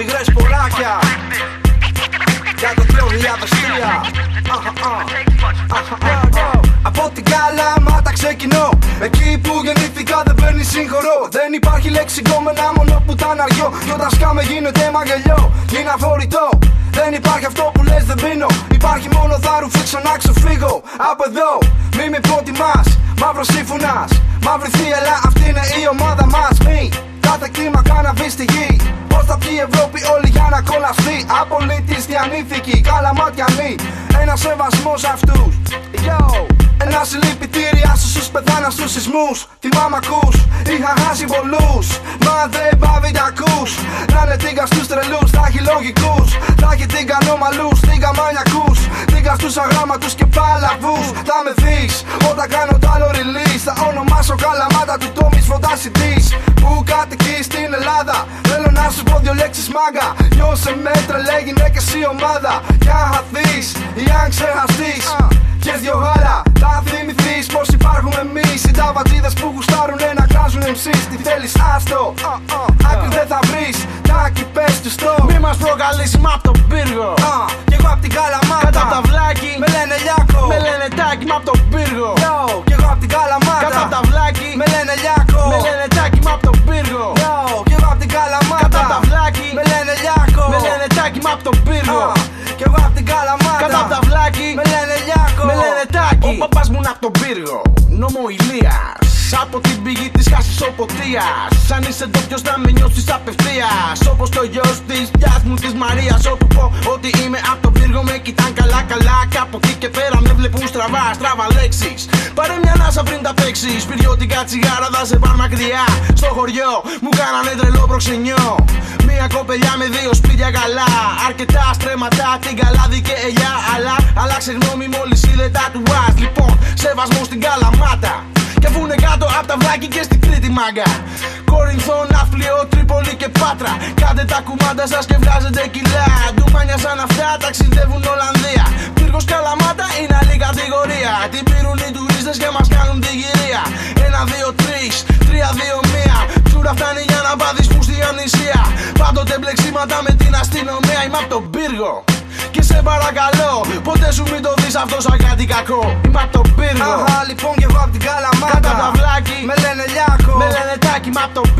Τιγρές σποράκια Για το 2003 Από την Καλαμάτα ξεκινώ. Εκεί που γεννητικά δεν παίρνει συγχωρό Δεν υπάρχει λεξικό με ένα μόνο που τα αργιό Κι όταν σκάμε γίνεται μαγελιό. Γίνα αφορητό δεν υπάρχει αυτό που λες δεν πίνω. Υπάρχει μόνο δάρου ρουφήξω να ξεφύγω. Από εδώ μη με προτιμάς. Μαύρος σύμφωνας Μαύρη θύελα αυτή είναι η ομάδα μας. Μη κάθε κλίμακα να στη γη. Πώς θα πιει η Ευρώπη όλη για να κολλαστεί Απολύτης διανύθηκη καλαματιανή Ένα σεβασμός αυτούς. Yo. Ένα συλληπιτήρια στους όσους πεθάναν στους σεισμούς. Θυμάμαι ακούς, είχα χάσει πολλούς. Μα δεν πάβει τα ακούς. Να είναι τίγκα στους τρελούς, θα έχει λογικούς. Θα έχει τίγκα νόμαλους, τίγκα μανιακούς. Τίγκα στους αγράμματους και παλαβούς. Θα με δεις όταν κάνω το άλλο release. Θα μάγκα Νιώσε με τρελέ γυναίκες η ομάδα Για χαθείς ή αν ξεχαστείς και δυο γάλα θα θυμηθείς πως υπάρχουμε εμείς. Οι ταβατζίδε που γουστάρουν να κράζουν MCs. Τι θέλεις, άστο. Άκρη δεν θα βρεις. Τάκι, πες τους στο. Μη μας προκαλέσει μα απ' τον πύργο. Κι εγώ απ' την καλαμάτα. Κατά τα βλάκι. Με λένε Λιάκο. Τον πύργο. Κι εγώ απ' την καλαμάτα. Κατά τα βλάκι. Με λένε Λιάκο. Με λένε τάκι. Ο παπάς μου είναι απ' τον πύργο. Νόμο Ηλίας από την πηγή της χασισοποτία. Αν είσαι ντόπιος, θα με νιώσεις απευθείας. Όπως το γιος της γεια μου της Μαρίας. Όπου πω ότι είμαι από τον πύργο, με κοιτάν καλά-καλά. Και από εκεί και πέρα με βλέπουν στραβά, στραβά λέξεις. Πάρε μια νάσα πριν τα παίξεις. Πυριώτικα τσιγάρα θα σε πάνε μακριά. Στο χωριό μου κάνανε τρελό προξενιό. Μια κοπελιά με δύο σπίτια καλά. Αρκετά στρέμματα, την καλάδι και ελιά. Αλλά άλλαξε γνώμη μόλις είδε τα του Λοιπόν, σεβασμό στην καλαμάτα. Και βούνε κάτω από τα βλάκι και στην Κρήτη μάγκα. Κορινθό, Ναύπλιο, Τρίπολη και Πάτρα. Κάντε τα κουμάντα σας και βγάζετε κιλά. Ντουμάνια σαν αυτά ταξιδεύουν Ολλανδία. Πύργος Καλαμάτα είναι άλλη κατηγορία. Την πήρουν οι τουρίστες και μας κάνουν την κυρία. Ένα, δύο, τρεις, τρία, δύο, μία. Τσούρα φτάνει για να πάθεις που στη αμνησία. Πάντοτε μπλεξίματα με την αστυνομία. Είμαι από τον πύργο. Και σε παρακαλώ, ποτέ σου μην το δεις αυτό σαν κάτι κακό; Είμαι απ' τον πύργο. Αχα, λοιπόν και εγώ απ' την καλαμάτα. Κατά τα βλάκι. Με λένε Λιάκο. Με λένε τάκι, είμαι απ' τον πύργο.